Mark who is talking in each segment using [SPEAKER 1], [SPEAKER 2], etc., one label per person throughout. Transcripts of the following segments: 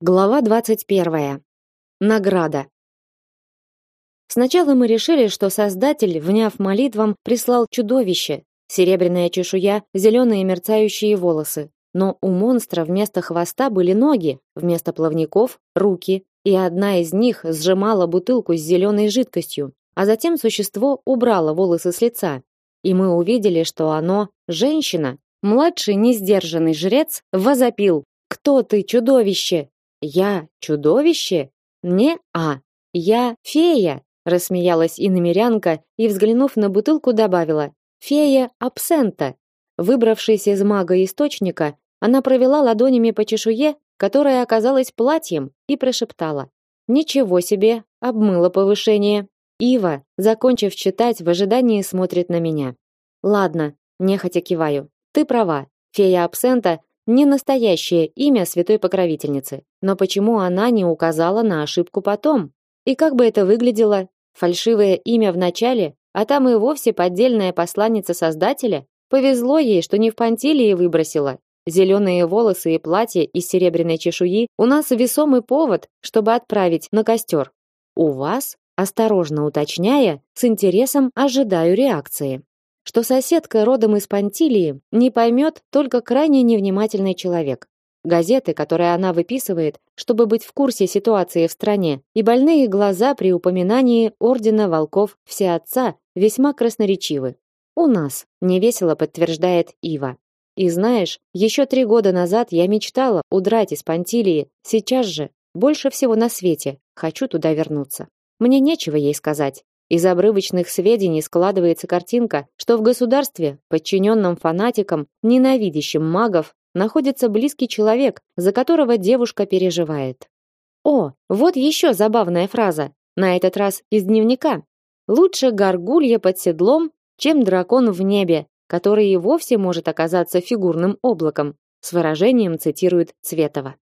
[SPEAKER 1] Глава 21. Награда. Сначала мы решили, что Создатель, вняв молитвам, прислал чудовище: серебряная чешуя, зеленые мерцающие волосы. Но у монстра вместо хвоста были ноги, вместо плавников руки, и одна из них сжимала бутылку с зеленой жидкостью, а затем существо убрало волосы с лица, и мы увидели, что оно женщина. Младший несдержанный жрец возопил: "Кто ты, чудовище?" Я чудовище? Не, а я фея, рассмеялась иномерянка и, взглянув на бутылку, добавила: фея абсента. Выбравшись из мага источника, она провела ладонями по чешуе, которая оказалась платьем, и прошептала: "Ничего себе, обмыло повышение". Ива, закончив читать, в ожидании смотрит на меня. Ладно, нехотя киваю. Ты права. Фея абсента не настоящее имя святой покровительницы. Но почему она не указала на ошибку потом? И как бы это выглядело? Фальшивое имя в начале, а там и вовсе поддельная посланница Создателя? Повезло ей, что не в Пантилии выбросила. Зеленые волосы и платье из серебряной чешуи у нас весомый повод, чтобы отправить на костер. У вас, осторожно уточняя, с интересом ожидаю реакции что соседка родом из Пантилии не поймет только крайне невнимательный человек. Газеты, которые она выписывает, чтобы быть в курсе ситуации в стране, и больные глаза при упоминании ордена волков Всеотца весьма красноречивы. У нас, невесело подтверждает Ива. И знаешь, еще три года назад я мечтала удрать из Пантилии, сейчас же, больше всего на свете, хочу туда вернуться. Мне нечего ей сказать. Из обрывочных сведений складывается картинка, что в государстве, подчиненном фанатикам, ненавидящим магов, находится близкий человек, за которого девушка переживает. О, вот еще забавная фраза, на этот раз из дневника. Лучше горгулья под седлом, чем дракон в небе, который и вовсе может оказаться фигурным облаком, с выражением цитирует Цветова.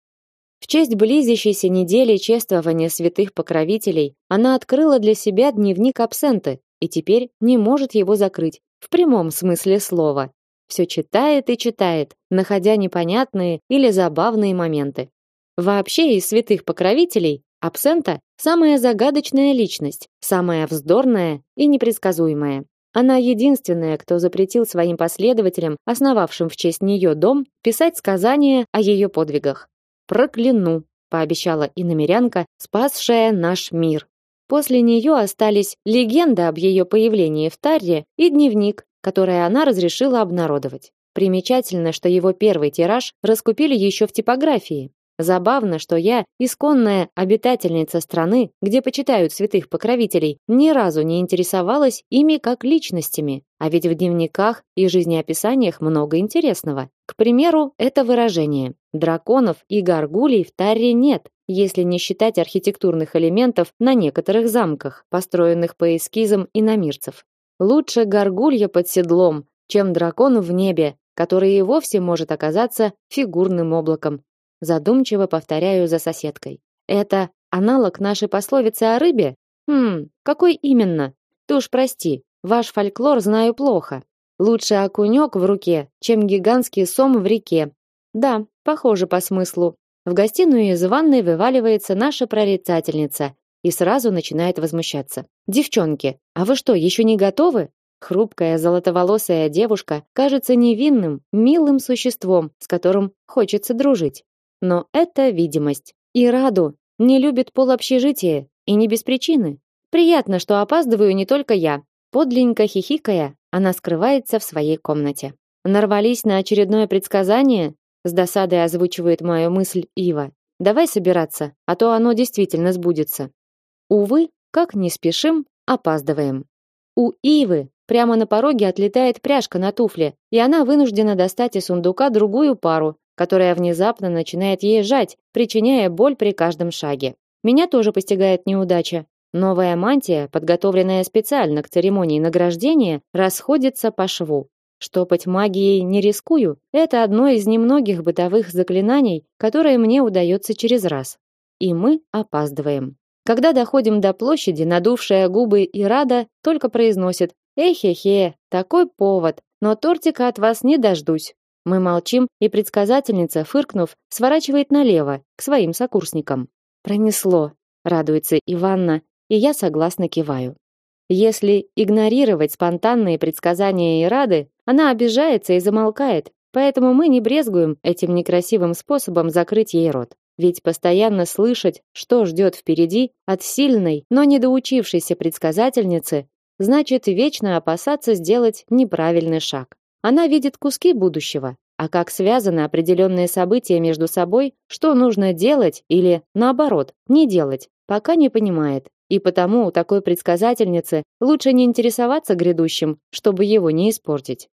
[SPEAKER 1] В честь близящейся недели чествования святых покровителей она открыла для себя дневник абсенты и теперь не может его закрыть, в прямом смысле слова. Все читает и читает, находя непонятные или забавные моменты. Вообще из святых покровителей абсента самая загадочная личность, самая вздорная и непредсказуемая. Она единственная, кто запретил своим последователям, основавшим в честь нее дом, писать сказания о ее подвигах прокляну, пообещала иномерянка, спасшая наш мир. После нее остались легенда об ее появлении в Тарре и дневник, который она разрешила обнародовать. Примечательно, что его первый тираж раскупили еще в типографии. Забавно, что я, исконная обитательница страны, где почитают святых покровителей, ни разу не интересовалась ими как личностями, а ведь в дневниках и жизнеописаниях много интересного. К примеру, это выражение «драконов и горгулей в Тарре нет», если не считать архитектурных элементов на некоторых замках, построенных по эскизам иномирцев. Лучше горгулья под седлом, чем дракон в небе, который и вовсе может оказаться фигурным облаком, Задумчиво повторяю за соседкой. Это аналог нашей пословицы о рыбе? Хм, какой именно? Ты уж прости, ваш фольклор знаю плохо. Лучше окунек в руке, чем гигантский сом в реке. Да, похоже по смыслу. В гостиную из ванной вываливается наша прорицательница и сразу начинает возмущаться. Девчонки, а вы что, еще не готовы? Хрупкая золотоволосая девушка кажется невинным, милым существом, с которым хочется дружить. Но это видимость. И Раду не любит полобщежитие, и не без причины. Приятно, что опаздываю не только я. Подленько хихикая, она скрывается в своей комнате. Нарвались на очередное предсказание? С досадой озвучивает мою мысль Ива. Давай собираться, а то оно действительно сбудется. Увы, как не спешим, опаздываем. У Ивы прямо на пороге отлетает пряжка на туфле, и она вынуждена достать из сундука другую пару, которая внезапно начинает ей жать, причиняя боль при каждом шаге. Меня тоже постигает неудача. Новая мантия, подготовленная специально к церемонии награждения, расходится по шву. Штопать магией не рискую. Это одно из немногих бытовых заклинаний, которые мне удается через раз. И мы опаздываем. Когда доходим до площади, надувшая губы и рада только произносит: "Эхе-хе, такой повод, но тортика от вас не дождусь". Мы молчим, и предсказательница, фыркнув, сворачивает налево, к своим сокурсникам. Пронесло, радуется Иванна, и я согласно киваю. Если игнорировать спонтанные предсказания Ирады, она обижается и замолкает, поэтому мы не брезгуем этим некрасивым способом закрыть ей рот. Ведь постоянно слышать, что ждет впереди от сильной, но недоучившейся предсказательницы, значит вечно опасаться сделать неправильный шаг. Она видит куски будущего, а как связаны определенные события между собой, что нужно делать или, наоборот, не делать, пока не понимает. И потому у такой предсказательницы лучше не интересоваться грядущим, чтобы его не испортить.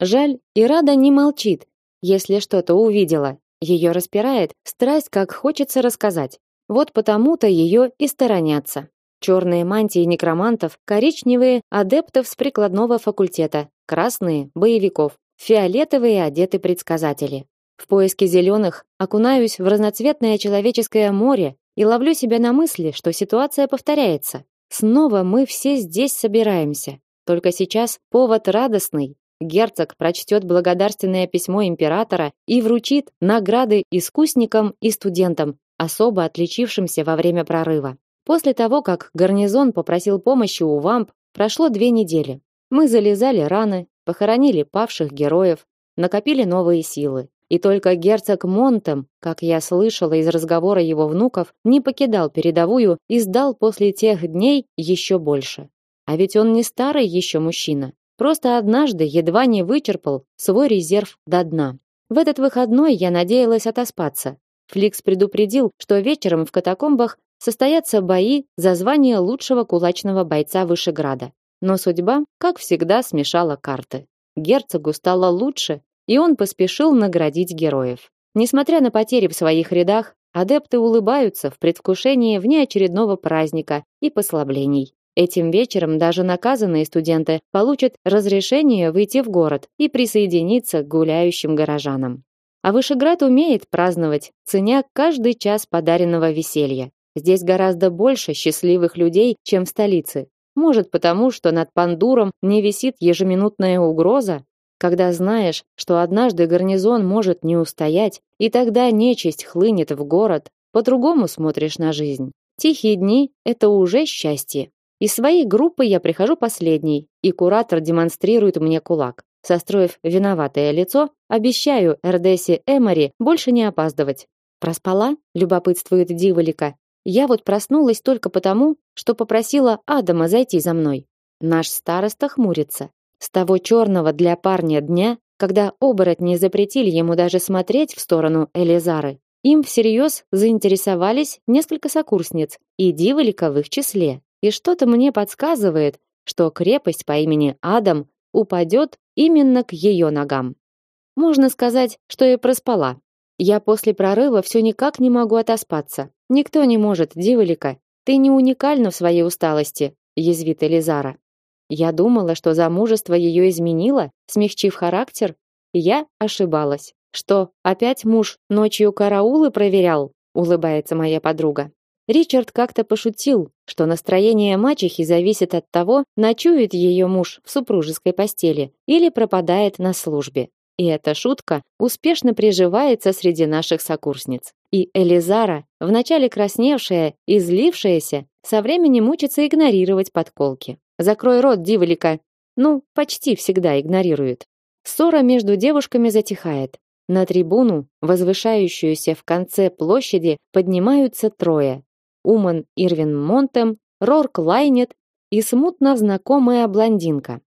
[SPEAKER 1] Жаль, и Рада не молчит, если что-то увидела. Ее распирает страсть, как хочется рассказать. Вот потому-то ее и сторонятся. Черные мантии некромантов, коричневые адептов с прикладного факультета, красные боевиков, фиолетовые одеты предсказатели. В поиске зеленых окунаюсь в разноцветное человеческое море и ловлю себя на мысли, что ситуация повторяется. Снова мы все здесь собираемся. Только сейчас повод радостный. Герцог прочтет благодарственное письмо императора и вручит награды искусникам и студентам, особо отличившимся во время прорыва. После того, как гарнизон попросил помощи у вамп, прошло две недели. Мы залезали раны, похоронили павших героев, накопили новые силы. И только герцог Монтем, как я слышала из разговора его внуков, не покидал передовую и сдал после тех дней еще больше. А ведь он не старый еще мужчина. Просто однажды едва не вычерпал свой резерв до дна. В этот выходной я надеялась отоспаться. Фликс предупредил, что вечером в катакомбах состоятся бои за звание лучшего кулачного бойца Вышеграда. Но судьба, как всегда, смешала карты. Герцогу стало лучше, и он поспешил наградить героев. Несмотря на потери в своих рядах, адепты улыбаются в предвкушении внеочередного праздника и послаблений. Этим вечером даже наказанные студенты получат разрешение выйти в город и присоединиться к гуляющим горожанам. А Вышеград умеет праздновать, ценя каждый час подаренного веселья. Здесь гораздо больше счастливых людей, чем в столице. Может, потому что над Пандуром не висит ежеминутная угроза, когда знаешь, что однажды гарнизон может не устоять, и тогда нечисть хлынет в город, по-другому смотришь на жизнь. Тихие дни это уже счастье. Из своей группы я прихожу последней, и куратор демонстрирует мне кулак. Состроив виноватое лицо, обещаю Эрдесе Эмори больше не опаздывать. Проспала? любопытствует Диволика, я вот проснулась только потому, что попросила Адама зайти за мной. Наш староста хмурится. С того черного для парня дня, когда оборотни запретили ему даже смотреть в сторону Элизары, им всерьез заинтересовались несколько сокурсниц, и Диволика в их числе. И что-то мне подсказывает, что крепость по имени Адам упадет именно к ее ногам. Можно сказать, что я проспала. Я после прорыва все никак не могу отоспаться. Никто не может, Диволика. Ты не уникальна в своей усталости, язвит Элизара. Я думала, что замужество ее изменило, смягчив характер. Я ошибалась. Что, опять муж ночью караулы проверял? улыбается моя подруга. Ричард как-то пошутил, что настроение мачехи зависит от того, ночует ее муж в супружеской постели или пропадает на службе. И эта шутка успешно приживается среди наших сокурсниц. И Элизара, вначале красневшая и злившаяся, со временем учится игнорировать подколки. Закрой рот, диволика. Ну, почти всегда игнорирует. Ссора между девушками затихает. На трибуну, возвышающуюся в конце площади, поднимаются трое: Уман Ирвин Монтем, Рорк Лайнет и смутно знакомая блондинка.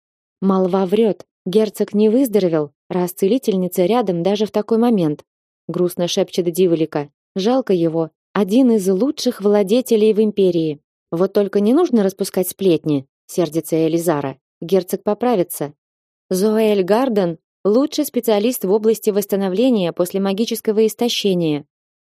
[SPEAKER 1] Молва врет. Герцог не выздоровел, раз целительница рядом даже в такой момент. Грустно шепчет Диволика. Жалко его. Один из лучших владетелей в империи. Вот только не нужно распускать сплетни, сердится Элизара. Герцог поправится. Зоэль Гарден лучший специалист в области восстановления после магического истощения.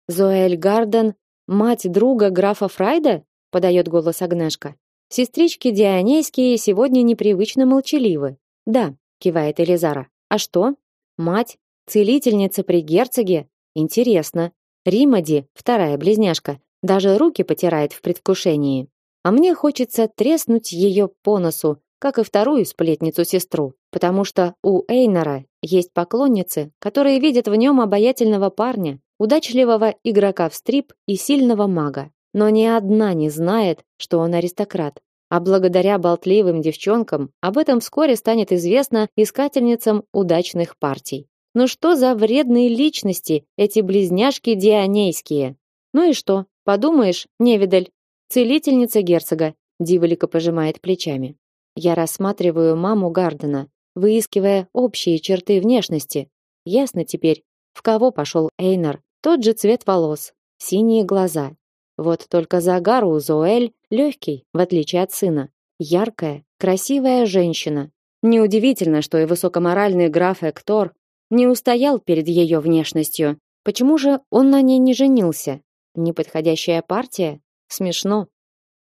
[SPEAKER 1] Зоэль Гарден мать друга графа Фрайда? подает голос Агнешка. Сестрички Дионейские сегодня непривычно молчаливы. Да, кивает Элизара. А что? Мать целительница при герцоге? Интересно. Римади, вторая близняшка, даже руки потирает в предвкушении. А мне хочется треснуть ее по носу, как и вторую сплетницу-сестру. потому что у Эйнора есть поклонницы, которые видят в нем обаятельного парня, удачливого игрока в стрип и сильного мага. Но ни одна не знает, что он аристократ. А благодаря болтливым девчонкам об этом вскоре станет известно искательницам удачных партий. Ну что за вредные личности эти близняшки дионейские? Ну и что? Подумаешь, невидаль, целительница герцога. Диволика пожимает плечами. Я рассматриваю маму Гардена, выискивая общие черты внешности. Ясно теперь, в кого пошел Эйнар. Тот же цвет волос, синие глаза. Вот только загар у Зоэль легкий, в отличие от сына. Яркая, красивая женщина. Неудивительно, что и высокоморальный граф Эктор не устоял перед ее внешностью. Почему же он на ней не женился? Неподходящая партия? Смешно.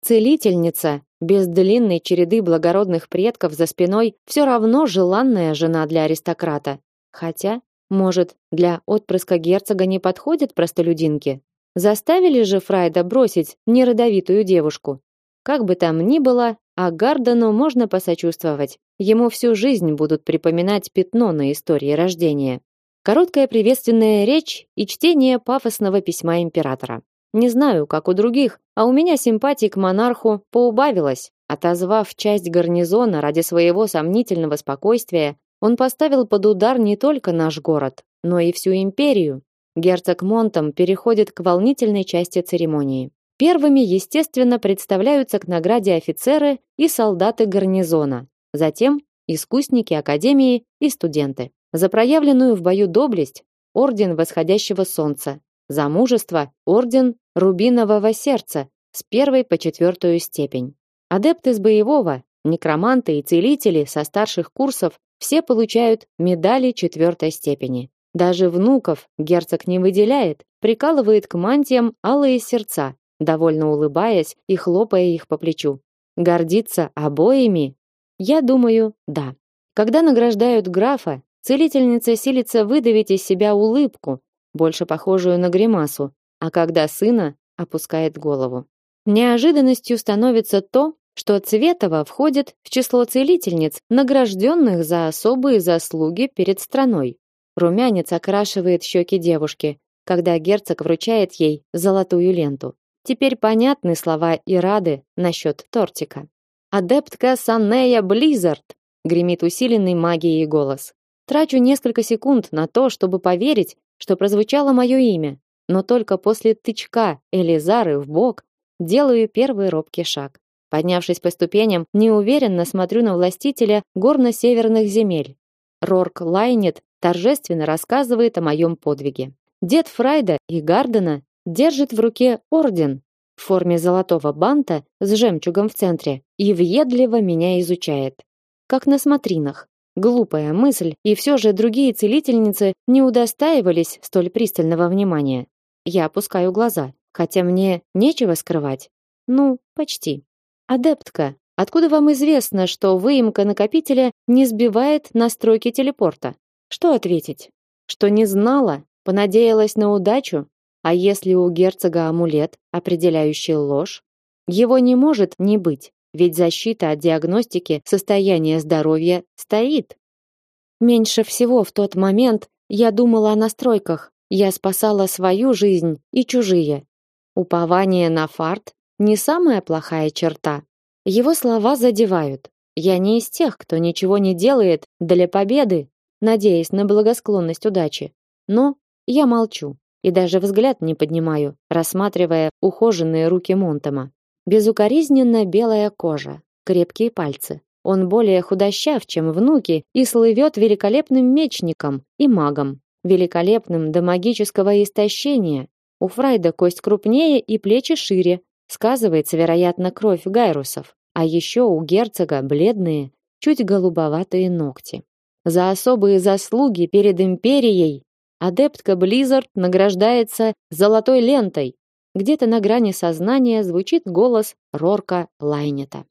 [SPEAKER 1] Целительница, без длинной череды благородных предков за спиной, все равно желанная жена для аристократа. Хотя, может, для отпрыска герцога не подходят простолюдинки? Заставили же Фрайда бросить неродовитую девушку. Как бы там ни было, а Гардену можно посочувствовать. Ему всю жизнь будут припоминать пятно на истории рождения. Короткая приветственная речь и чтение пафосного письма императора. Не знаю, как у других, а у меня симпатии к монарху поубавилось. Отозвав часть гарнизона ради своего сомнительного спокойствия, он поставил под удар не только наш город, но и всю империю. Герцог Монтом переходит к волнительной части церемонии. Первыми, естественно, представляются к награде офицеры и солдаты гарнизона, затем искусники академии и студенты. За проявленную в бою доблесть орден восходящего солнца, за мужество орден рубинового сердца с первой по четвертую степень. Адепты с боевого, некроманты и целители со старших курсов все получают медали четвертой степени. Даже внуков герцог не выделяет, прикалывает к мантиям алые сердца, довольно улыбаясь и хлопая их по плечу. Гордится обоими? Я думаю, да. Когда награждают графа, целительница силится выдавить из себя улыбку, больше похожую на гримасу, а когда сына опускает голову. Неожиданностью становится то, что Цветова входит в число целительниц, награжденных за особые заслуги перед страной. Румянец окрашивает щеки девушки, когда герцог вручает ей золотую ленту. Теперь понятны слова Ирады насчет тортика. «Адептка Санея Близзард!» — гремит усиленный магией голос. Трачу несколько секунд на то, чтобы поверить, что прозвучало мое имя, но только после тычка Элизары в бок делаю первый робкий шаг. Поднявшись по ступеням, неуверенно смотрю на властителя горно-северных земель. Рорк Лайнет торжественно рассказывает о моем подвиге. Дед Фрайда и Гардена держит в руке орден в форме золотого банта с жемчугом в центре и въедливо меня изучает. Как на смотринах. Глупая мысль, и все же другие целительницы не удостаивались столь пристального внимания. Я опускаю глаза, хотя мне нечего скрывать. Ну, почти. Адептка, откуда вам известно, что выемка накопителя не сбивает настройки телепорта? Что ответить? Что не знала, понадеялась на удачу? А если у герцога амулет, определяющий ложь? Его не может не быть. Ведь защита от диагностики состояния здоровья стоит. Меньше всего в тот момент я думала о настройках. Я спасала свою жизнь и чужие. Упование на фарт не самая плохая черта. Его слова задевают. Я не из тех, кто ничего не делает для победы, надеясь на благосклонность удачи. Но я молчу и даже взгляд не поднимаю, рассматривая ухоженные руки Монтема. Безукоризненно белая кожа, крепкие пальцы. Он более худощав, чем внуки, и слывет великолепным мечником и магом, великолепным до магического истощения. У Фрайда кость крупнее и плечи шире, сказывается, вероятно, кровь гайрусов. А еще у герцога бледные, чуть голубоватые ногти. За особые заслуги перед империей адептка Близзард награждается золотой лентой, где-то на грани сознания звучит голос Рорка Лайнета.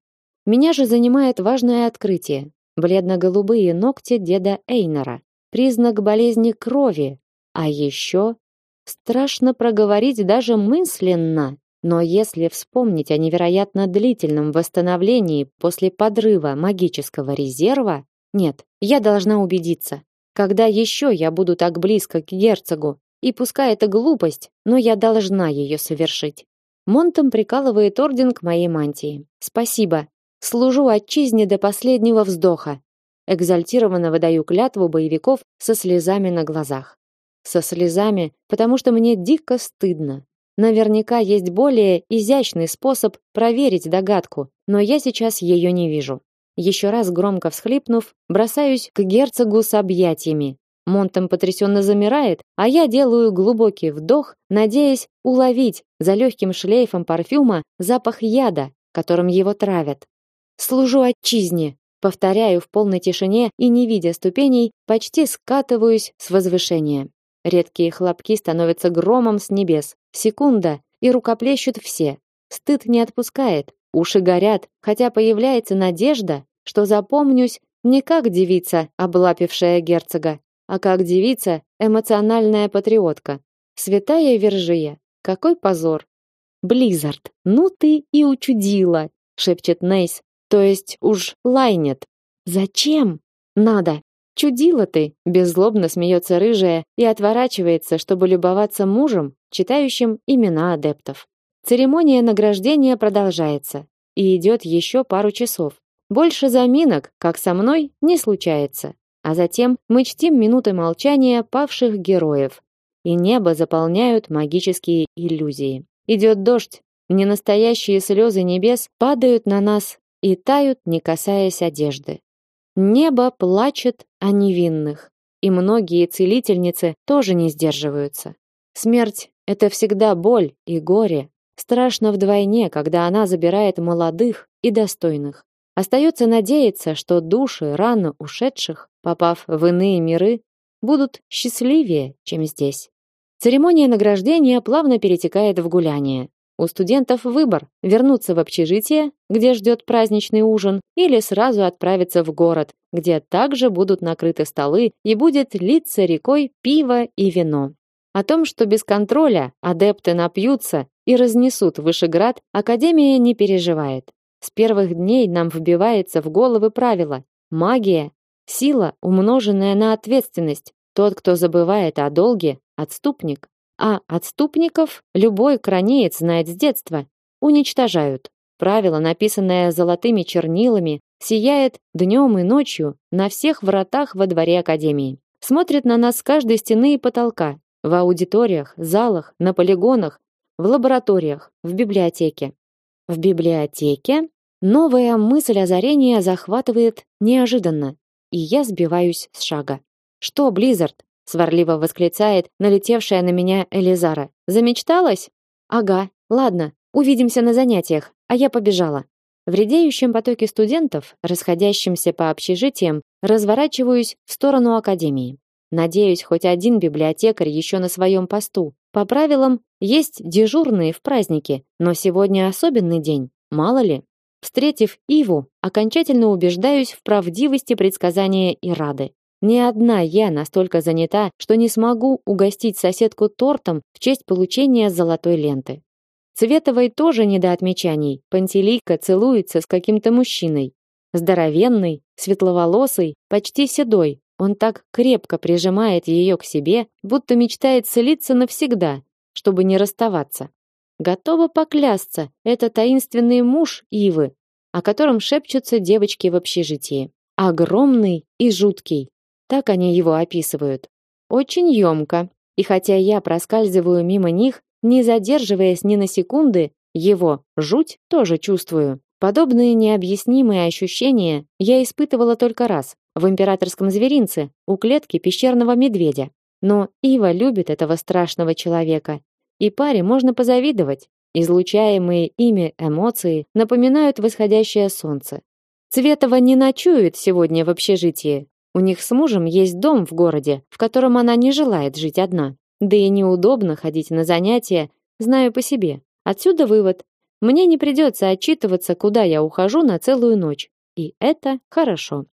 [SPEAKER 1] Меня же занимает важное открытие. Бледно-голубые ногти деда Эйнора. Признак болезни крови. А еще страшно проговорить даже мысленно. Но если вспомнить о невероятно длительном восстановлении после подрыва магического резерва, Нет, я должна убедиться. Когда еще я буду так близко к герцогу? И пускай это глупость, но я должна ее совершить. Монтом прикалывает орден к моей мантии. Спасибо. Служу отчизне до последнего вздоха. Экзальтированно выдаю клятву боевиков со слезами на глазах. Со слезами, потому что мне дико стыдно. Наверняка есть более изящный способ проверить догадку, но я сейчас ее не вижу. Еще раз громко всхлипнув, бросаюсь к герцогу с объятиями. Монтом потрясенно замирает, а я делаю глубокий вдох, надеясь уловить за легким шлейфом парфюма запах яда, которым его травят. Служу отчизне, повторяю в полной тишине и не видя ступеней, почти скатываюсь с возвышения. Редкие хлопки становятся громом с небес. Секунда, и рукоплещут все. Стыд не отпускает, уши горят, хотя появляется надежда, что запомнюсь не как девица, облапившая герцога, а как девица, эмоциональная патриотка. Святая Вержия, какой позор. Близзард, ну ты и учудила, шепчет Нейс, то есть уж лайнет. Зачем? Надо. Чудила ты, беззлобно смеется рыжая и отворачивается, чтобы любоваться мужем, читающим имена адептов. Церемония награждения продолжается и идет еще пару часов. Больше заминок, как со мной, не случается. А затем мы чтим минуты молчания павших героев, и небо заполняют магические иллюзии. Идет дождь, ненастоящие слезы небес падают на нас и тают, не касаясь одежды. Небо плачет о невинных, и многие целительницы тоже не сдерживаются. Смерть это всегда боль и горе. Страшно вдвойне, когда она забирает молодых и достойных. Остается надеяться, что души рано ушедших, попав в иные миры, будут счастливее, чем здесь. Церемония награждения плавно перетекает в гуляние. У студентов выбор: вернуться в общежитие, где ждет праздничный ужин, или сразу отправиться в город, где также будут накрыты столы и будет литься рекой пиво и вино. О том, что без контроля адепты напьются и разнесут Вышеград, академия не переживает. С первых дней нам вбивается в головы правило: магия сила, умноженная на ответственность. Тот, кто забывает о долге, отступник. А отступников любой кранеец знает с детства. Уничтожают. Правило, написанное золотыми чернилами, сияет днем и ночью на всех вратах во дворе академии. Смотрит на нас с каждой стены и потолка, в аудиториях, залах, на полигонах, в лабораториях, в библиотеке. В библиотеке новая мысль озарения захватывает неожиданно, и я сбиваюсь с шага. Что, Близзард? сварливо восклицает налетевшая на меня Элизара. Замечталась? Ага. Ладно, увидимся на занятиях, а я побежала. В редеющем потоке студентов, расходящимся по общежитиям, разворачиваюсь в сторону академии. Надеюсь, хоть один библиотекарь еще на своем посту. По правилам, есть дежурные в праздники, но сегодня особенный день, мало ли. Встретив Иву, окончательно убеждаюсь в правдивости предсказания Ирады. Ни одна я настолько занята, что не смогу угостить соседку тортом в честь получения золотой ленты. Цветовой тоже не до отмечаний. Пантелейка целуется с каким-то мужчиной. Здоровенный, светловолосый, почти седой, он так крепко прижимает ее к себе, будто мечтает слиться навсегда, чтобы не расставаться. Готова поклясться, это таинственный муж Ивы, о котором шепчутся девочки в общежитии. Огромный и жуткий. Так они его описывают. Очень емко. И хотя я проскальзываю мимо них, не задерживаясь ни на секунды, его жуть тоже чувствую. Подобные необъяснимые ощущения я испытывала только раз, в императорском зверинце, у клетки пещерного медведя. Но Ива любит этого страшного человека, и паре можно позавидовать. Излучаемые ими эмоции напоминают восходящее солнце. Цветова не ночует сегодня в общежитии. У них с мужем есть дом в городе, в котором она не желает жить одна. Да и неудобно ходить на занятия, знаю по себе. Отсюда вывод. Мне не придется отчитываться, куда я ухожу на целую ночь. И это хорошо.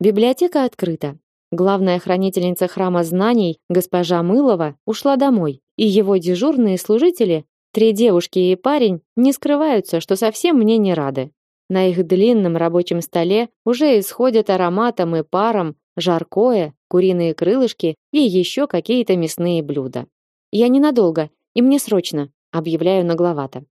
[SPEAKER 1] Библиотека открыта. Главная хранительница храма знаний, госпожа Мылова, ушла домой, и его дежурные служители, три девушки и парень, не скрываются, что совсем мне не рады. На их длинном рабочем столе уже исходят ароматом и паром жаркое, куриные крылышки и еще какие-то мясные блюда. Я ненадолго, и мне срочно, объявляю нагловато.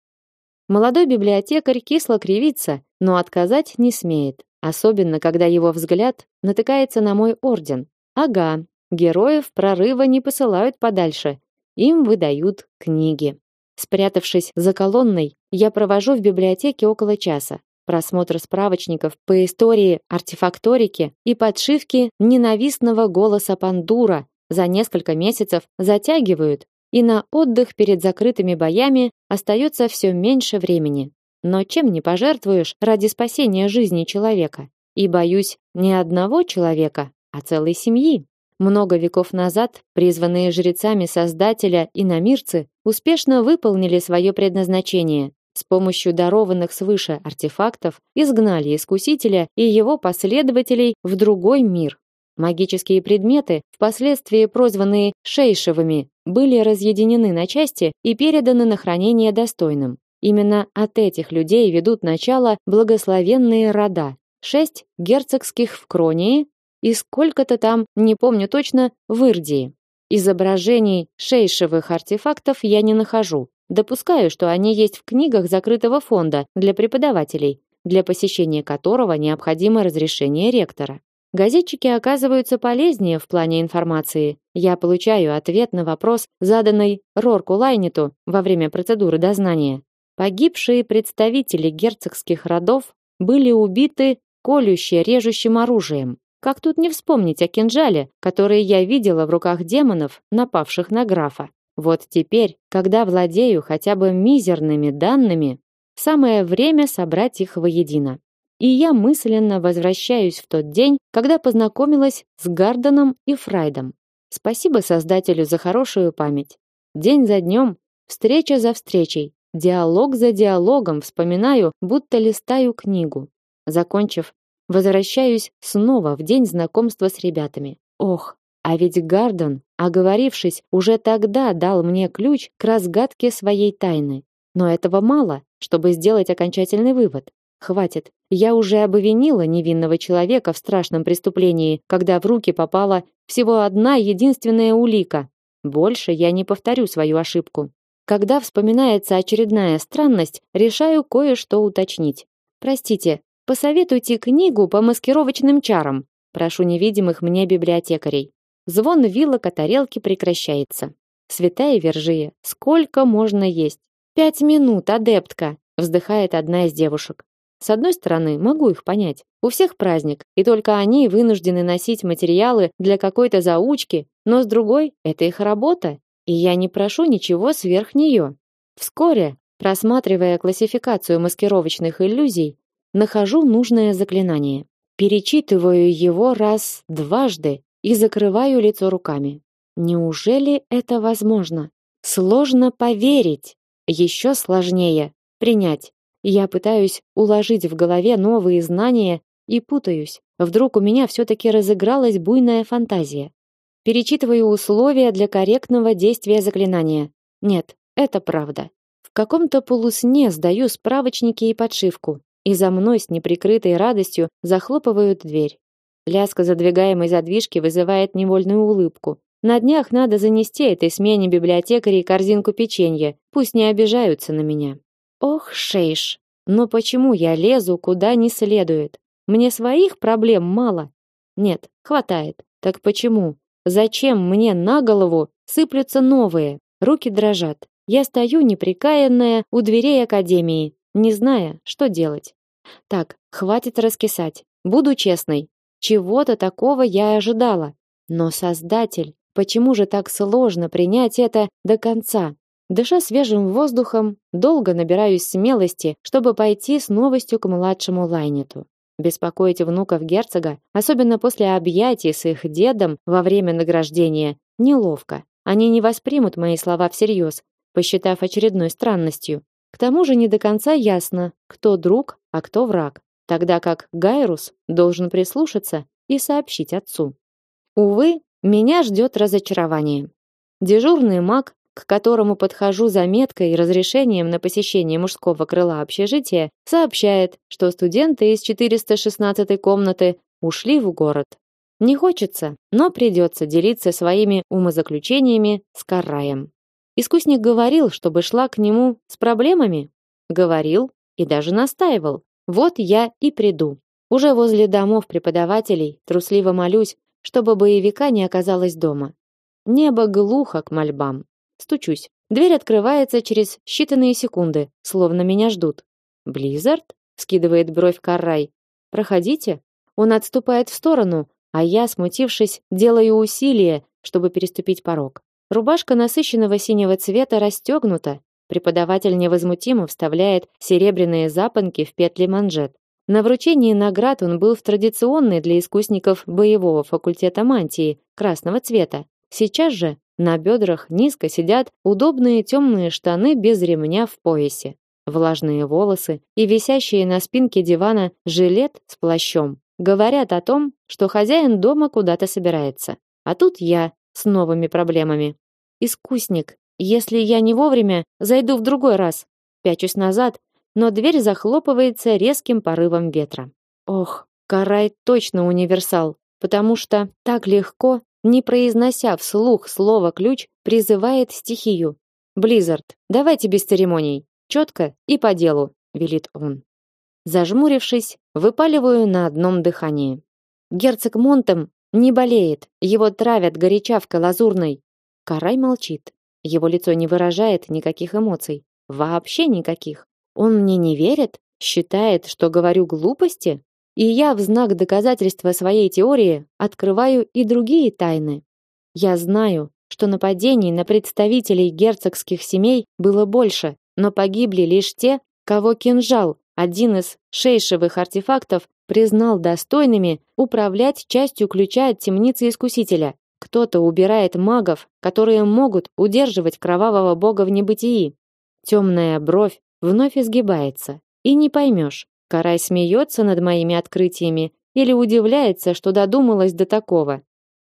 [SPEAKER 1] Молодой библиотекарь кисло кривится, но отказать не смеет, особенно когда его взгляд натыкается на мой орден. Ага, героев прорыва не посылают подальше, им выдают книги. Спрятавшись за колонной, я провожу в библиотеке около часа. Просмотр справочников по истории, артефакторике и подшивки ненавистного голоса Пандура за несколько месяцев затягивают, и на отдых перед закрытыми боями остается все меньше времени. Но чем не пожертвуешь ради спасения жизни человека? И боюсь, не одного человека, а целой семьи. Много веков назад призванные жрецами Создателя и намирцы успешно выполнили свое предназначение. С помощью дарованных свыше артефактов изгнали искусителя и его последователей в другой мир. Магические предметы, впоследствии прозванные шейшевыми, были разъединены на части и переданы на хранение достойным. Именно от этих людей ведут начало благословенные рода. Шесть герцогских в Кронии и сколько-то там, не помню точно, в Ирдии. Изображений шейшевых артефактов я не нахожу. Допускаю, что они есть в книгах закрытого фонда для преподавателей, для посещения которого необходимо разрешение ректора. Газетчики оказываются полезнее в плане информации. Я получаю ответ на вопрос, заданный Рорку Лайниту во время процедуры дознания. Погибшие представители герцогских родов были убиты колюще-режущим оружием. Как тут не вспомнить о кинжале, который я видела в руках демонов, напавших на графа? Вот теперь, когда владею хотя бы мизерными данными, самое время собрать их воедино и я мысленно возвращаюсь в тот день, когда познакомилась с Гарденом и Фрайдом. Спасибо создателю за хорошую память. День за днем, встреча за встречей, диалог за диалогом вспоминаю, будто листаю книгу. Закончив, возвращаюсь снова в день знакомства с ребятами. Ох, а ведь Гарден, оговорившись, уже тогда дал мне ключ к разгадке своей тайны. Но этого мало, чтобы сделать окончательный вывод. Хватит. Я уже обвинила невинного человека в страшном преступлении, когда в руки попала всего одна единственная улика. Больше я не повторю свою ошибку. Когда вспоминается очередная странность, решаю кое-что уточнить. Простите, посоветуйте книгу по маскировочным чарам. Прошу невидимых мне библиотекарей. Звон вилок о тарелке прекращается. Святая Вержия, сколько можно есть? Пять минут, адептка, вздыхает одна из девушек. С одной стороны, могу их понять. У всех праздник, и только они вынуждены носить материалы для какой-то заучки, но с другой, это их работа, и я не прошу ничего сверх нее. Вскоре, просматривая классификацию маскировочных иллюзий, нахожу нужное заклинание. Перечитываю его раз дважды и закрываю лицо руками. Неужели это возможно? Сложно поверить. Еще сложнее принять. Я пытаюсь уложить в голове новые знания и путаюсь. Вдруг у меня все-таки разыгралась буйная фантазия. Перечитываю условия для корректного действия заклинания. Нет, это правда. В каком-то полусне сдаю справочники и подшивку, и за мной с неприкрытой радостью захлопывают дверь. Лязг задвигаемой задвижки вызывает невольную улыбку. На днях надо занести этой смене библиотекарей корзинку печенья, пусть не обижаются на меня. Ох, Шейш, но почему я лезу куда не следует? Мне своих проблем мало. Нет, хватает. Так почему? Зачем мне на голову сыплются новые? Руки дрожат. Я стою неприкаянная у дверей академии, не зная, что делать. Так, хватит раскисать. Буду честной. Чего-то такого я ожидала. Но создатель, почему же так сложно принять это до конца? Дыша свежим воздухом, долго набираюсь смелости, чтобы пойти с новостью к младшему Лайнету. Беспокоить внуков герцога, особенно после объятий с их дедом во время награждения, неловко. Они не воспримут мои слова всерьез, посчитав очередной странностью. К тому же не до конца ясно, кто друг, а кто враг, тогда как Гайрус должен прислушаться и сообщить отцу. Увы, меня ждет разочарование. Дежурный маг к которому подхожу за меткой и разрешением на посещение мужского крыла общежития, сообщает, что студенты из 416 комнаты ушли в город. Не хочется, но придется делиться своими умозаключениями с Караем. Искусник говорил, чтобы шла к нему с проблемами. Говорил и даже настаивал. Вот я и приду. Уже возле домов преподавателей трусливо молюсь, чтобы боевика не оказалось дома. Небо глухо к мольбам. Стучусь. Дверь открывается через считанные секунды, словно меня ждут. Близзард скидывает бровь Каррай. Проходите. Он отступает в сторону, а я, смутившись, делаю усилие, чтобы переступить порог. Рубашка насыщенного синего цвета расстегнута. Преподаватель невозмутимо вставляет серебряные запонки в петли манжет. На вручении наград он был в традиционной для искусников боевого факультета мантии красного цвета. Сейчас же на бедрах низко сидят удобные темные штаны без ремня в поясе, влажные волосы и висящие на спинке дивана жилет с плащом. Говорят о том, что хозяин дома куда-то собирается. А тут я с новыми проблемами. Искусник. Если я не вовремя, зайду в другой раз. Пячусь назад, но дверь захлопывается резким порывом ветра. Ох, Карай точно универсал, потому что так легко не произнося вслух слово ключ, призывает стихию. Близзард, давайте без церемоний, четко и по делу, велит он. Зажмурившись, выпаливаю на одном дыхании. Герцог Монтем не болеет, его травят горячавкой лазурной. Карай молчит. Его лицо не выражает никаких эмоций, вообще никаких. Он мне не верит, считает, что говорю глупости. И я в знак доказательства своей теории открываю и другие тайны. Я знаю, что нападений на представителей герцогских семей было больше, но погибли лишь те, кого кинжал, один из шейшевых артефактов, признал достойными управлять частью ключа от темницы искусителя. Кто-то убирает магов, которые могут удерживать кровавого бога в небытии. Темная бровь вновь изгибается, и не поймешь, Карай смеется над моими открытиями или удивляется, что додумалась до такого.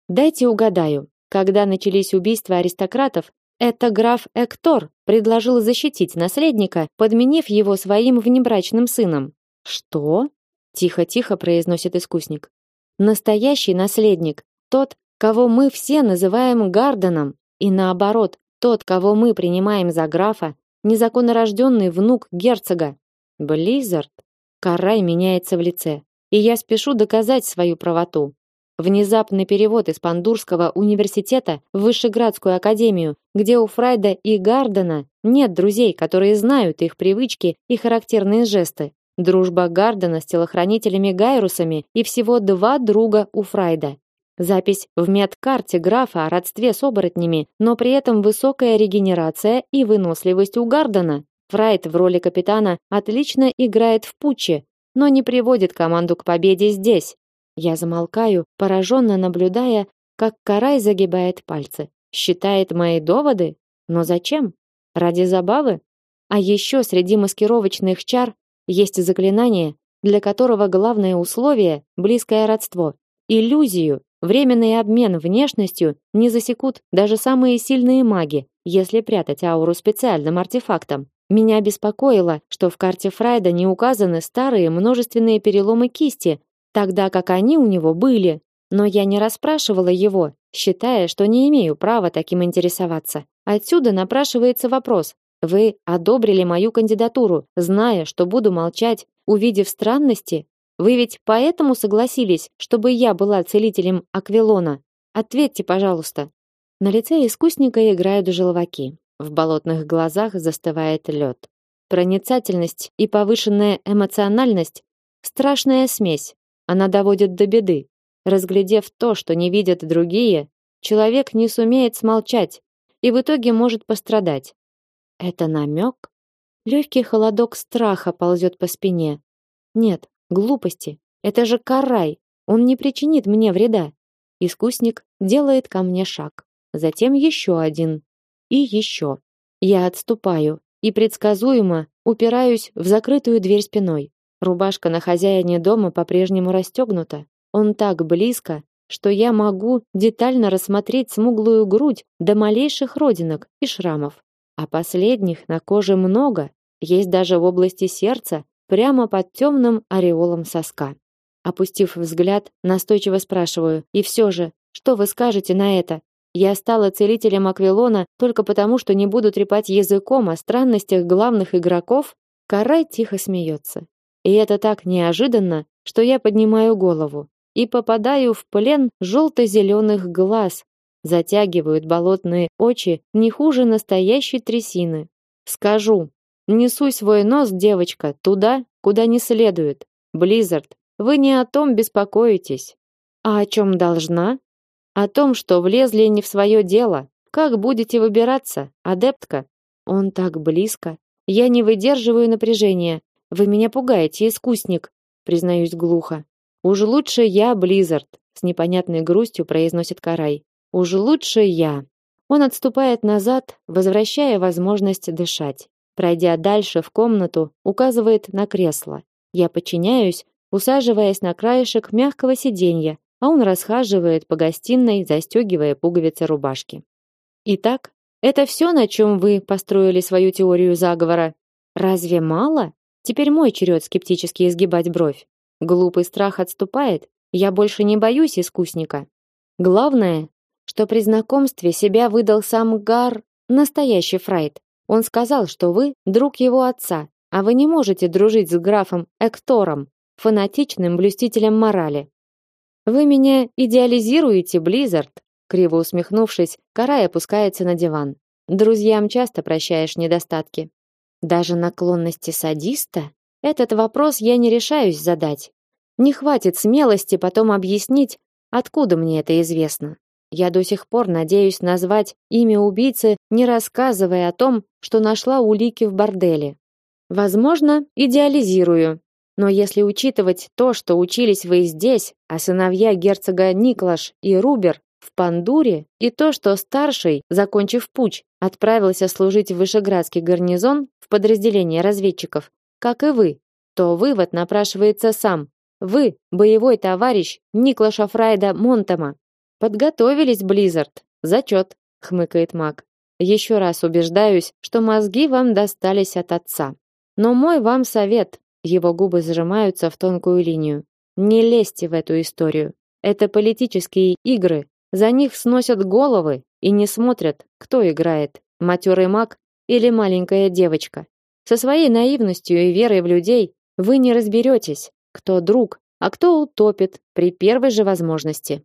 [SPEAKER 1] Дайте угадаю. Когда начались убийства аристократов, это граф Эктор предложил защитить наследника, подменив его своим внебрачным сыном. Что? Тихо-тихо произносит искусник. Настоящий наследник, тот, кого мы все называем Гарденом, и наоборот, тот, кого мы принимаем за графа, незаконнорожденный внук герцога. Близзард. Карай меняется в лице, и я спешу доказать свою правоту. Внезапный перевод из Пандурского университета в Вышеградскую академию, где у Фрайда и Гардена нет друзей, которые знают их привычки и характерные жесты. Дружба Гардена с телохранителями Гайрусами и всего два друга у Фрайда. Запись в медкарте графа о родстве с оборотнями, но при этом высокая регенерация и выносливость у Гардена. Фрайт в роли капитана отлично играет в путче, но не приводит команду к победе здесь. Я замолкаю, пораженно наблюдая, как Карай загибает пальцы. Считает мои доводы? Но зачем? Ради забавы? А еще среди маскировочных чар есть заклинание, для которого главное условие близкое родство. Иллюзию, временный обмен внешностью не засекут даже самые сильные маги, если прятать ауру специальным артефактом. Меня беспокоило, что в карте Фрайда не указаны старые множественные переломы кисти, тогда как они у него были. Но я не расспрашивала его, считая, что не имею права таким интересоваться. Отсюда напрашивается вопрос: вы одобрили мою кандидатуру, зная, что буду молчать, увидев странности? Вы ведь поэтому согласились, чтобы я была целителем Аквилона? Ответьте, пожалуйста. На лице искусника играют желваки. В болотных глазах застывает лед. Проницательность и повышенная эмоциональность страшная смесь. Она доводит до беды. Разглядев то, что не видят другие, человек не сумеет смолчать и в итоге может пострадать. Это намек? Легкий холодок страха ползет по спине. Нет, глупости. Это же Карай. Он не причинит мне вреда. Искусник делает ко мне шаг, затем еще один и еще. Я отступаю и предсказуемо упираюсь в закрытую дверь спиной. Рубашка на хозяине дома по-прежнему расстегнута. Он так близко, что я могу детально рассмотреть смуглую грудь до малейших родинок и шрамов. А последних на коже много, есть даже в области сердца, прямо под темным ореолом соска. Опустив взгляд, настойчиво спрашиваю: "И все же, что вы скажете на это? Я стала целителем Аквилона только потому, что не буду трепать языком о странностях главных игроков?" Карай тихо смеется. И это так неожиданно, что я поднимаю голову и попадаю в плен желто-зеленых глаз, затягивают болотные очи не хуже настоящей трясины. Скажу, несуй свой нос, девочка, туда, куда не следует. Близзард, вы не о том беспокоитесь. А о чем должна? О том, что влезли не в свое дело. Как будете выбираться, адептка? Он так близко. Я не выдерживаю напряжения. Вы меня пугаете, искусник, признаюсь глухо. Уж лучше я, Близзард, с непонятной грустью произносит Карай. Уж лучше я. Он отступает назад, возвращая возможность дышать. Пройдя дальше в комнату, указывает на кресло. Я подчиняюсь, усаживаясь на краешек мягкого сиденья, а он расхаживает по гостиной, застегивая пуговицы рубашки. Итак, это все, на чем вы построили свою теорию заговора. Разве мало? Теперь мой черед скептически изгибать бровь. Глупый страх отступает. Я больше не боюсь искусника. Главное, что при знакомстве себя выдал сам Гар, настоящий Фрайд. Он сказал, что вы друг его отца, а вы не можете дружить с графом Эктором, фанатичным блюстителем морали. Вы меня идеализируете, Близзард, криво усмехнувшись, Карай опускается на диван. Друзьям часто прощаешь недостатки. Даже наклонности садиста? Этот вопрос я не решаюсь задать. Не хватит смелости потом объяснить, откуда мне это известно. Я до сих пор надеюсь назвать имя убийцы, не рассказывая о том, что нашла улики в борделе. Возможно, идеализирую. Но если учитывать то, что учились вы здесь, а сыновья герцога Никлаш и Рубер в Пандуре, и то, что старший, закончив путь, отправился служить в Вышеградский гарнизон в подразделение разведчиков, как и вы, то вывод напрашивается сам. Вы боевой товарищ Никлаша Фрайда Монтема. Подготовились, Близзард. Зачет, хмыкает Мак. Еще раз убеждаюсь, что мозги вам достались от отца. Но мой вам совет. Его губы сжимаются в тонкую линию. Не лезьте в эту историю. Это политические игры. За них сносят головы и не смотрят, кто играет: матерый маг или маленькая девочка. Со своей наивностью и верой в людей вы не разберетесь, кто друг, а кто утопит при первой же возможности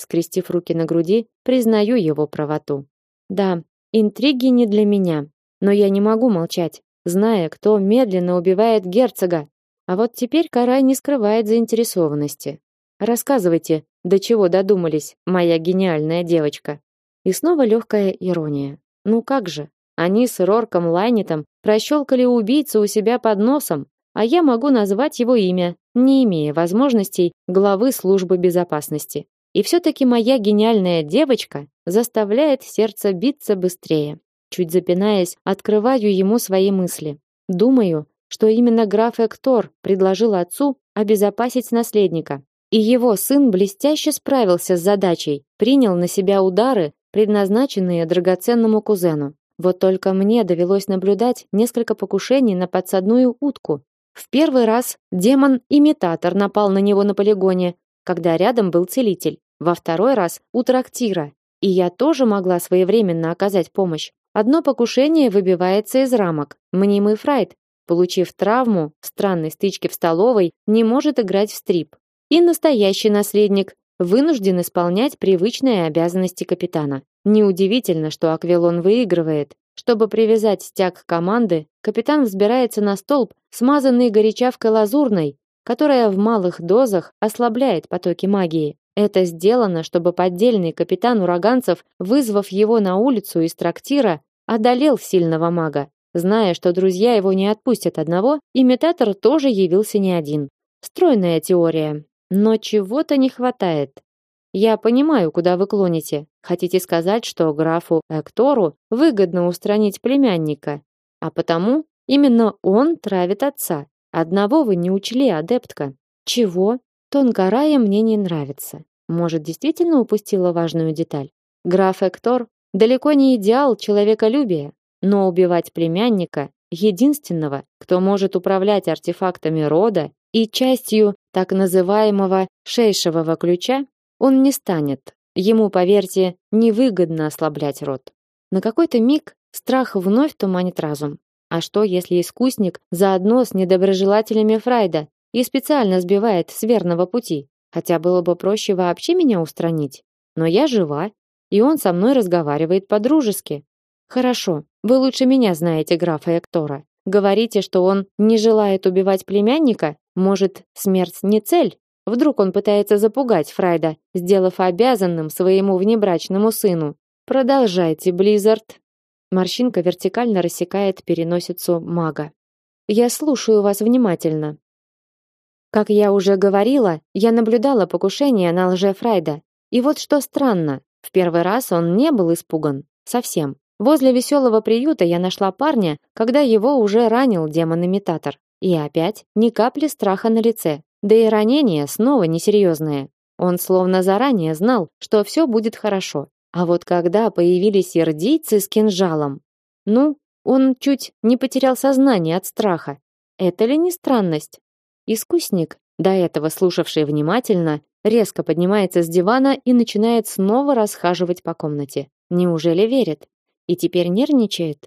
[SPEAKER 1] скрестив руки на груди, признаю его правоту. Да, интриги не для меня, но я не могу молчать, зная, кто медленно убивает герцога. А вот теперь Карай не скрывает заинтересованности. Рассказывайте, до чего додумались, моя гениальная девочка. И снова легкая ирония. Ну как же? Они с Рорком Лайнетом прощелкали убийцу у себя под носом, а я могу назвать его имя, не имея возможностей главы службы безопасности. И все-таки моя гениальная девочка заставляет сердце биться быстрее. Чуть запинаясь, открываю ему свои мысли. Думаю, что именно граф Эктор предложил отцу обезопасить наследника. И его сын блестяще справился с задачей, принял на себя удары, предназначенные драгоценному кузену. Вот только мне довелось наблюдать несколько покушений на подсадную утку. В первый раз демон-имитатор напал на него на полигоне, когда рядом был целитель во второй раз у трактира, и я тоже могла своевременно оказать помощь. Одно покушение выбивается из рамок. Мнимый Фрайд, получив травму в странной стычке в столовой, не может играть в стрип. И настоящий наследник вынужден исполнять привычные обязанности капитана. Неудивительно, что Аквилон выигрывает. Чтобы привязать стяг команды, капитан взбирается на столб, смазанный горячавкой лазурной, которая в малых дозах ослабляет потоки магии. Это сделано, чтобы поддельный капитан ураганцев, вызвав его на улицу из трактира, одолел сильного мага. Зная, что друзья его не отпустят одного, имитатор тоже явился не один. Стройная теория, но чего-то не хватает. Я понимаю, куда вы клоните. Хотите сказать, что графу Эктору выгодно устранить племянника, а потому именно он травит отца. Одного вы не учли, адептка. Чего? Тон Гарая мне не нравится. Может, действительно упустила важную деталь? Граф Эктор далеко не идеал человеколюбия, но убивать племянника, единственного, кто может управлять артефактами рода и частью так называемого шейшевого ключа, он не станет. Ему, поверьте, невыгодно ослаблять род. На какой-то миг страх вновь туманит разум. А что, если искусник заодно с недоброжелателями Фрайда и специально сбивает с верного пути? Хотя было бы проще вообще меня устранить. Но я жива, и он со мной разговаривает по-дружески. Хорошо, вы лучше меня знаете графа Эктора. Говорите, что он не желает убивать племянника? Может, смерть не цель? Вдруг он пытается запугать Фрайда, сделав обязанным своему внебрачному сыну. Продолжайте, Близзард. Морщинка вертикально рассекает переносицу мага. Я слушаю вас внимательно. Как я уже говорила, я наблюдала покушение на лже-Фрайда. И вот что странно, в первый раз он не был испуган. Совсем. Возле веселого приюта я нашла парня, когда его уже ранил демон-имитатор. И опять ни капли страха на лице. Да и ранение снова несерьезное. Он словно заранее знал, что все будет хорошо. А вот когда появились ирдийцы с кинжалом, ну, он чуть не потерял сознание от страха. Это ли не странность? Искусник, до этого слушавший внимательно, резко поднимается с дивана и начинает снова расхаживать по комнате. Неужели верит? И теперь нервничает?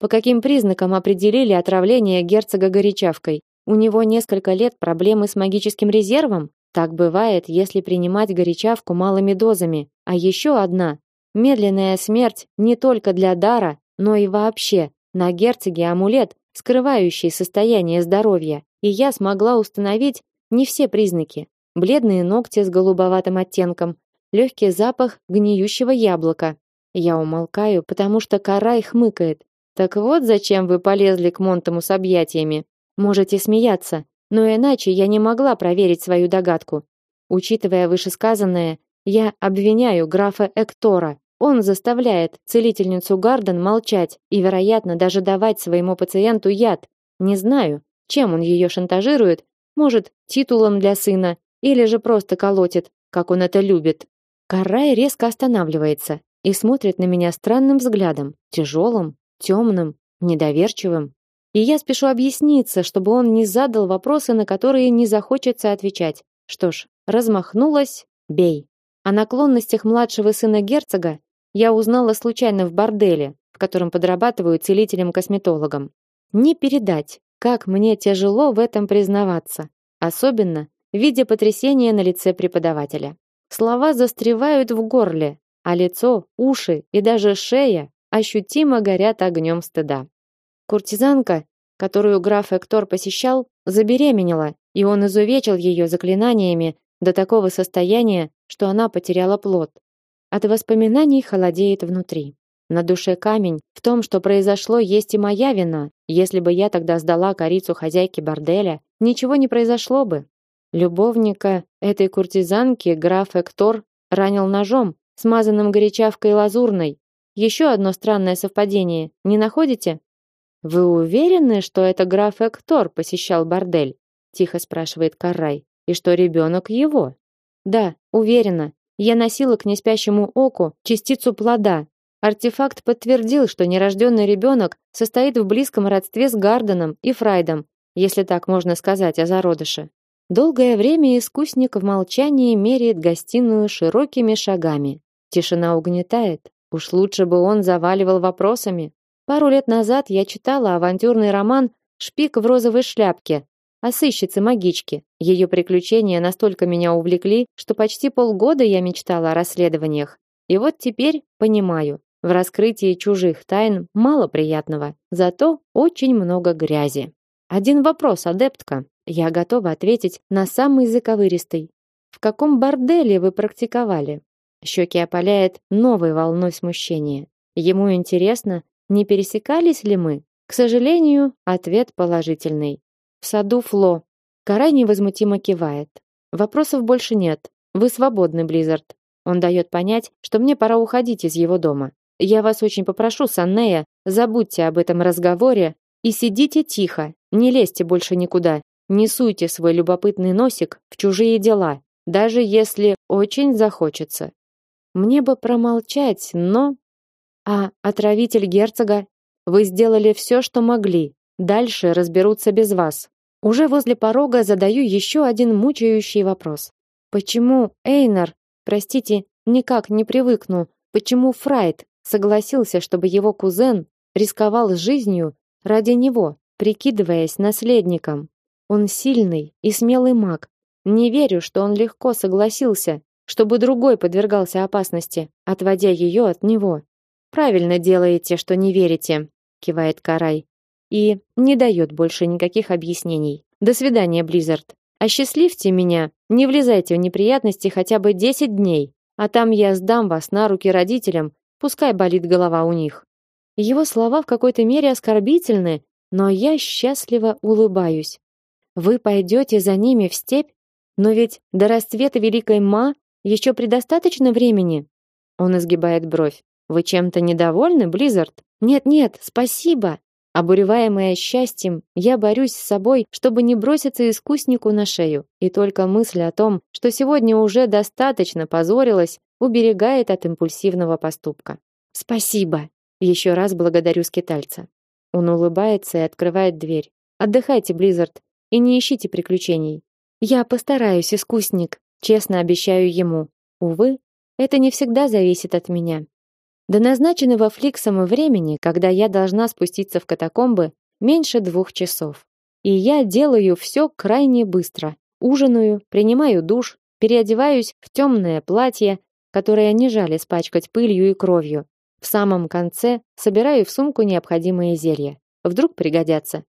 [SPEAKER 1] По каким признакам определили отравление герцога горячавкой? У него несколько лет проблемы с магическим резервом? Так бывает, если принимать горячавку малыми дозами. А еще одна медленная смерть не только для дара, но и вообще. На герцоге амулет, скрывающий состояние здоровья и я смогла установить не все признаки. Бледные ногти с голубоватым оттенком, легкий запах гниющего яблока. Я умолкаю, потому что Карай хмыкает. Так вот, зачем вы полезли к Монтому с объятиями? Можете смеяться, но иначе я не могла проверить свою догадку. Учитывая вышесказанное, я обвиняю графа Эктора. Он заставляет целительницу Гарден молчать и, вероятно, даже давать своему пациенту яд. Не знаю, чем он ее шантажирует? Может, титулом для сына, или же просто колотит, как он это любит. Карай резко останавливается и смотрит на меня странным взглядом, тяжелым, темным, недоверчивым. И я спешу объясниться, чтобы он не задал вопросы, на которые не захочется отвечать. Что ж, размахнулась, бей. О наклонностях младшего сына герцога я узнала случайно в борделе, в котором подрабатываю целителем-косметологом. Не передать, как мне тяжело в этом признаваться, особенно видя потрясение на лице преподавателя. Слова застревают в горле, а лицо, уши и даже шея ощутимо горят огнем стыда. Куртизанка, которую граф Эктор посещал, забеременела, и он изувечил ее заклинаниями до такого состояния, что она потеряла плод. От воспоминаний холодеет внутри. На душе камень. В том, что произошло, есть и моя вина. Если бы я тогда сдала корицу хозяйке борделя, ничего не произошло бы. Любовника этой куртизанки граф Эктор ранил ножом, смазанным горячавкой лазурной. Еще одно странное совпадение, не находите? Вы уверены, что это граф Эктор посещал бордель? тихо спрашивает Карай. И что ребенок его? Да, уверена. Я носила к неспящему оку частицу плода, Артефакт подтвердил, что нерожденный ребенок состоит в близком родстве с Гарденом и Фрайдом, если так можно сказать о зародыше. Долгое время искусник в молчании меряет гостиную широкими шагами. Тишина угнетает. Уж лучше бы он заваливал вопросами. Пару лет назад я читала авантюрный роман «Шпик в розовой шляпке» о сыщице-магичке. Ее приключения настолько меня увлекли, что почти полгода я мечтала о расследованиях. И вот теперь понимаю, в раскрытии чужих тайн мало приятного, зато очень много грязи. Один вопрос, адептка. Я готова ответить на самый заковыристый. В каком борделе вы практиковали? Щеки опаляет новой волной смущения. Ему интересно, не пересекались ли мы? К сожалению, ответ положительный. В саду Фло. Карай невозмутимо кивает. Вопросов больше нет. Вы свободны, Близзард. Он дает понять, что мне пора уходить из его дома. Я вас очень попрошу, Саннея, забудьте об этом разговоре и сидите тихо, не лезьте больше никуда, не суйте свой любопытный носик в чужие дела. даже если очень захочется. Мне бы промолчать, но а отравитель герцога, вы сделали все, что могли. Дальше разберутся без вас. Уже возле порога задаю еще один мучающий вопрос. Почему Эйнар, простите, никак не привыкну, почему Фрайт согласился, чтобы его кузен рисковал жизнью ради него, прикидываясь наследником? Он сильный и смелый маг. Не верю, что он легко согласился, чтобы другой подвергался опасности, отводя ее от него. Правильно делаете, что не верите, кивает Карай и не дает больше никаких объяснений. До свидания, Близзард. Осчастливьте меня, не влезайте в неприятности хотя бы 10 дней, а там я сдам вас на руки родителям, пускай болит голова у них. Его слова в какой-то мере оскорбительны, но я счастливо улыбаюсь. Вы пойдете за ними в степь, но ведь до расцвета Великой Ма еще предостаточно времени. Он изгибает бровь. Вы чем-то недовольны, Близзард? Нет-нет, спасибо. Обуреваемая счастьем, я борюсь с собой, чтобы не броситься искуснику на шею, и только мысль о том, что сегодня уже достаточно позорилась, уберегает от импульсивного поступка. Спасибо. Еще раз благодарю скитальца. Он улыбается и открывает дверь. Отдыхайте, Близзард, и не ищите приключений. Я постараюсь, искусник, честно обещаю ему. Увы, это не всегда зависит от меня. До назначенного Фликсом времени, когда я должна спуститься в катакомбы, меньше двух часов. И я делаю все крайне быстро. Ужинаю, принимаю душ, переодеваюсь в темное платье, которое не жаль испачкать пылью и кровью. В самом конце собираю в сумку необходимые зелья. Вдруг пригодятся.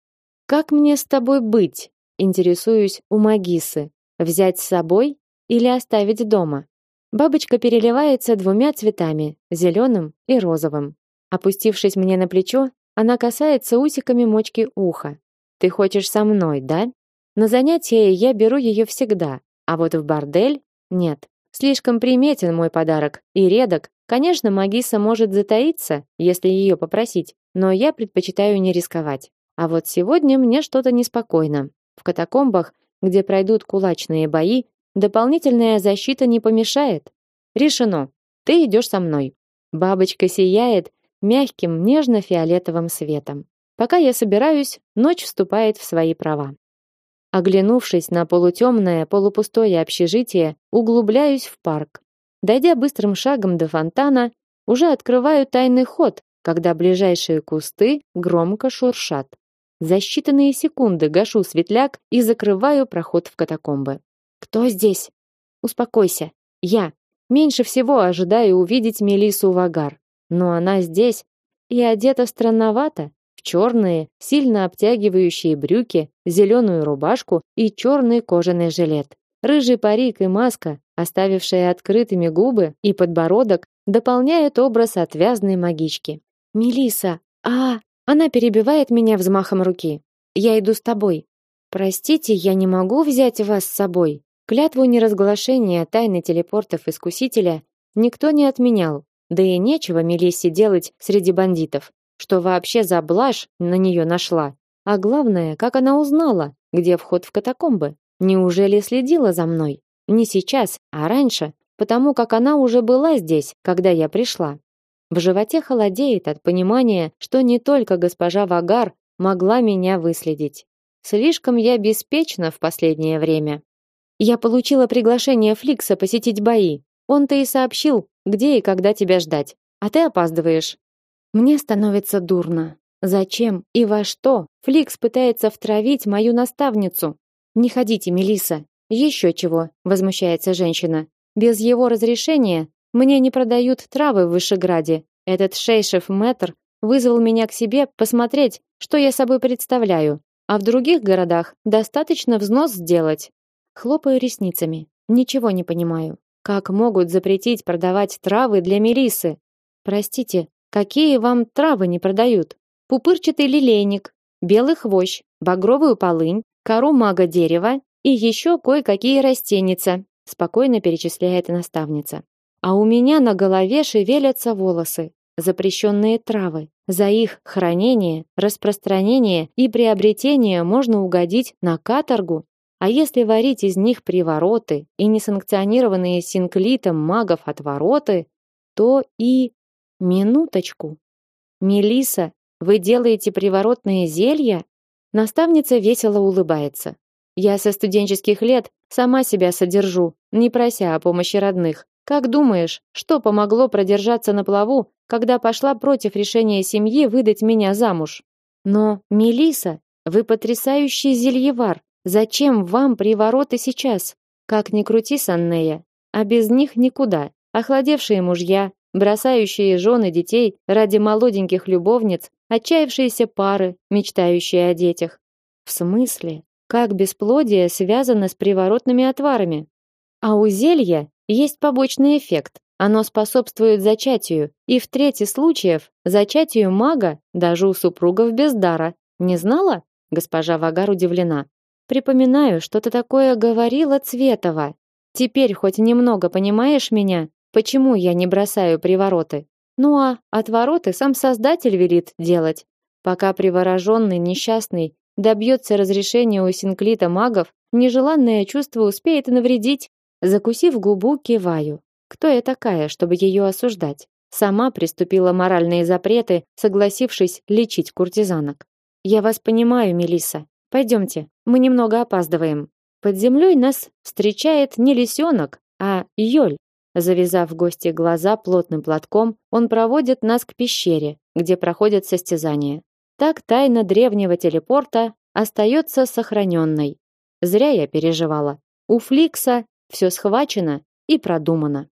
[SPEAKER 1] Как мне с тобой быть? Интересуюсь у Магисы. Взять с собой или оставить дома? Бабочка переливается двумя цветами, зеленым и розовым. Опустившись мне на плечо, она касается усиками мочки уха. Ты хочешь со мной, да? На занятия я беру ее всегда, а вот в бордель нет. Слишком приметен мой подарок и редок. Конечно, магиса может затаиться, если ее попросить, но я предпочитаю не рисковать. А вот сегодня мне что-то неспокойно. В катакомбах, где пройдут кулачные бои, Дополнительная защита не помешает. Решено. Ты идешь со мной. Бабочка сияет мягким нежно-фиолетовым светом. Пока я собираюсь, ночь вступает в свои права. Оглянувшись на полутемное, полупустое общежитие, углубляюсь в парк. Дойдя быстрым шагом до фонтана, уже открываю тайный ход, когда ближайшие кусты громко шуршат. За считанные секунды гашу светляк и закрываю проход в катакомбы. Кто здесь? Успокойся. Я. Меньше всего ожидаю увидеть Мелису Вагар, но она здесь и одета странновато, в черные, сильно обтягивающие брюки, зеленую рубашку и черный кожаный жилет. Рыжий парик и маска, оставившие открытыми губы и подбородок, дополняют образ отвязной магички. Мелиса, а, она перебивает меня взмахом руки. Я иду с тобой. Простите, я не могу взять вас с собой. Клятву неразглашения тайны телепортов искусителя никто не отменял. Да и нечего Мелиссе делать среди бандитов. Что вообще за блажь на нее нашла? А главное, как она узнала, где вход в катакомбы? Неужели следила за мной? Не сейчас, а раньше, потому как она уже была здесь, когда я пришла. В животе холодеет от понимания, что не только госпожа Вагар могла меня выследить. Слишком я беспечна в последнее время. Я получила приглашение Фликса посетить бои. Он-то и сообщил, где и когда тебя ждать. А ты опаздываешь. Мне становится дурно. Зачем и во что Фликс пытается втравить мою наставницу? Не ходите, Мелиса. Еще чего? возмущается женщина. Без его разрешения мне не продают травы в Вышеграде. Этот шейшев Мэтр вызвал меня к себе посмотреть, что я собой представляю. А в других городах достаточно взнос сделать. Хлопаю ресницами. Ничего не понимаю. Как могут запретить продавать травы для мелисы? Простите, какие вам травы не продают? Пупырчатый лилейник, белый хвощ, багровую полынь, кору мага дерева и еще кое-какие растеница, спокойно перечисляет наставница. А у меня на голове шевелятся волосы, запрещенные травы. За их хранение, распространение и приобретение можно угодить на каторгу А если варить из них привороты и несанкционированные синклитом магов отвороты, то и минуточку. Мелиса, вы делаете приворотные зелья? Наставница весело улыбается. Я со студенческих лет сама себя содержу, не прося о помощи родных. Как думаешь, что помогло продержаться на плаву, когда пошла против решения семьи выдать меня замуж? Но, Мелиса, вы потрясающий зельевар. Зачем вам привороты сейчас? Как ни крути, Саннея, а без них никуда. Охладевшие мужья, бросающие жены детей ради молоденьких любовниц, отчаявшиеся пары, мечтающие о детях. В смысле? Как бесплодие связано с приворотными отварами? А у зелья есть побочный эффект. Оно способствует зачатию, и в трети случаев зачатию мага даже у супругов без дара. Не знала? Госпожа Вагар удивлена. Припоминаю, что-то такое говорила Цветова. Теперь хоть немного понимаешь меня, почему я не бросаю привороты? Ну а отвороты сам Создатель велит делать. Пока привороженный несчастный добьется разрешения у синклита магов, нежеланное чувство успеет навредить. Закусив губу, киваю. Кто я такая, чтобы ее осуждать? Сама приступила моральные запреты, согласившись лечить куртизанок. Я вас понимаю, Мелиса. Пойдемте, мы немного опаздываем. Под землей нас встречает не лисенок, а Йоль. Завязав гости глаза плотным платком, он проводит нас к пещере, где проходят состязания. Так тайна древнего телепорта остается сохраненной. Зря я переживала. У Фликса все схвачено и продумано.